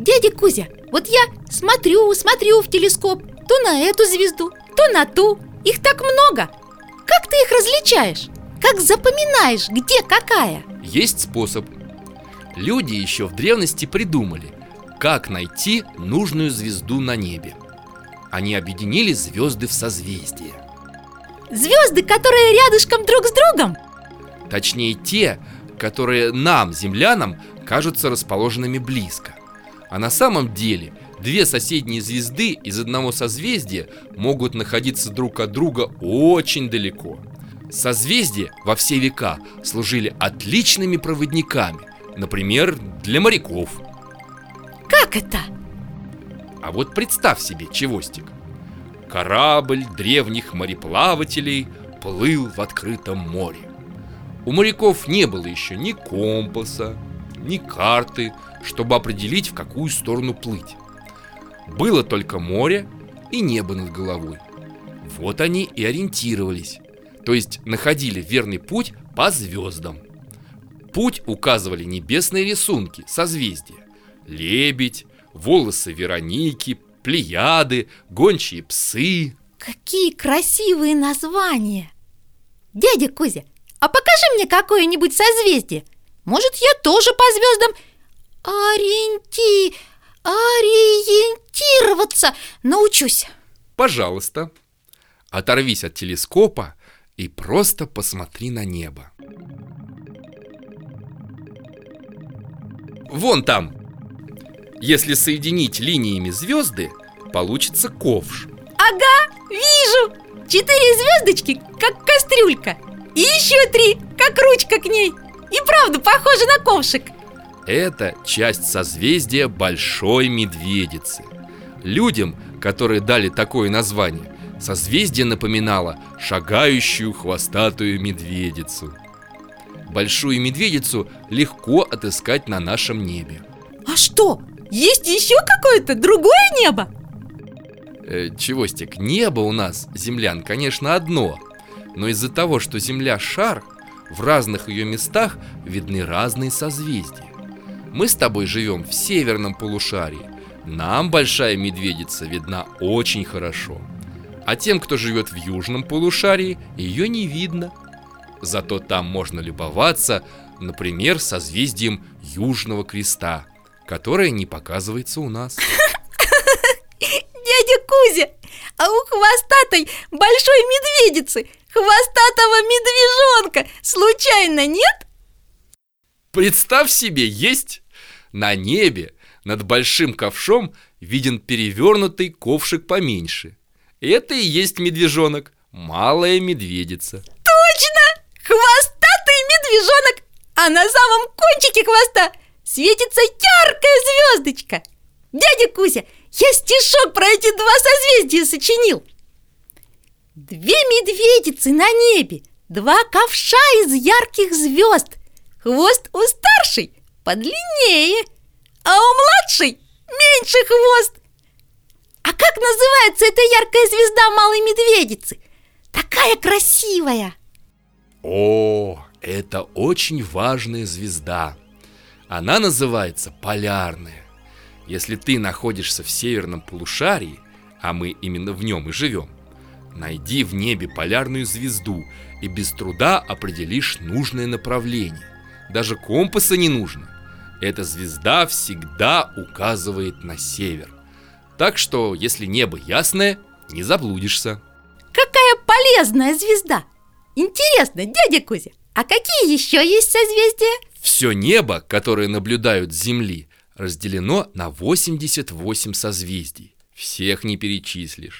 Дядя Кузя, вот я смотрю, смотрю в телескоп. То на эту звезду, то на ту. Их так много. Как ты их различаешь? Как запоминаешь, где какая? Есть способ. Люди еще в древности придумали Как найти нужную звезду на небе. Они объединили звезды в созвездие. Звезды, которые рядышком друг с другом? Точнее те, которые нам, землянам, кажутся расположенными близко а на самом деле две соседние звезды из одного созвездия могут находиться друг от друга очень далеко. Созвездия во все века служили отличными проводниками, например, для моряков. Как это? А вот представь себе, Чевостик. Корабль древних мореплавателей плыл в открытом море. У моряков не было еще ни компаса, ни карты, чтобы определить, в какую сторону плыть. Было только море и небо над головой. Вот они и ориентировались, то есть находили верный путь по звездам. Путь указывали небесные рисунки, созвездия. Лебедь, волосы Вероники, плеяды, гончие псы. Какие красивые названия! Дядя Кузя, а покажи мне какое-нибудь созвездие. Может, я тоже по звездам ориенти... ориентироваться. Научусь. Пожалуйста, оторвись от телескопа и просто посмотри на небо. Вон там. Если соединить линиями звезды, получится ковш. Ага, вижу! Четыре звездочки, как кастрюлька. И еще три, как ручка к ней И правда похоже на ковшик это часть созвездия Большой Медведицы. Людям, которые дали такое название, созвездие напоминало шагающую хвостатую медведицу. Большую медведицу легко отыскать на нашем небе. А что, есть еще какое-то другое небо? Э, Чевостик, небо у нас, землян, конечно, одно Но из-за того, что Земля шар, в разных ее местах видны разные созвездия мы с тобой живем в северном полушарии. Нам большая медведица видна очень хорошо. А тем, кто живет в южном полушарии, ее не видно. Зато там можно любоваться, например, созвездием Южного Креста, которое не показывается у нас. Дядя Кузя, а у хвостатой большой медведицы, хвостатого медвежонка случайно нет? Представь себе, есть на небе над большим ковшом виден перевернутый ковшик поменьше. Это и есть медвежонок, малая медведица. Точно! Хвостатый медвежонок! А на самом кончике хвоста светится яркая звездочка. Дядя Кузя, я стишок про эти два созвездия сочинил. Две медведицы на небе, два ковша из ярких звезд. Хвост у старшей подлиннее, а у младшей меньше хвост. А как называется эта яркая звезда малой медведицы? Такая красивая! О, это очень важная звезда. Она называется полярная. Если ты находишься в северном полушарии, а мы именно в нем и живем, найди в небе полярную звезду и без труда определишь нужное направление. Даже компаса не нужно. Эта звезда всегда указывает на север. Так что, если небо ясное, не заблудишься. Какая полезная звезда! Интересно, дядя Кузя, а какие еще есть созвездия? Все небо, которое наблюдают с Земли, разделено на 88 созвездий. Всех не перечислишь.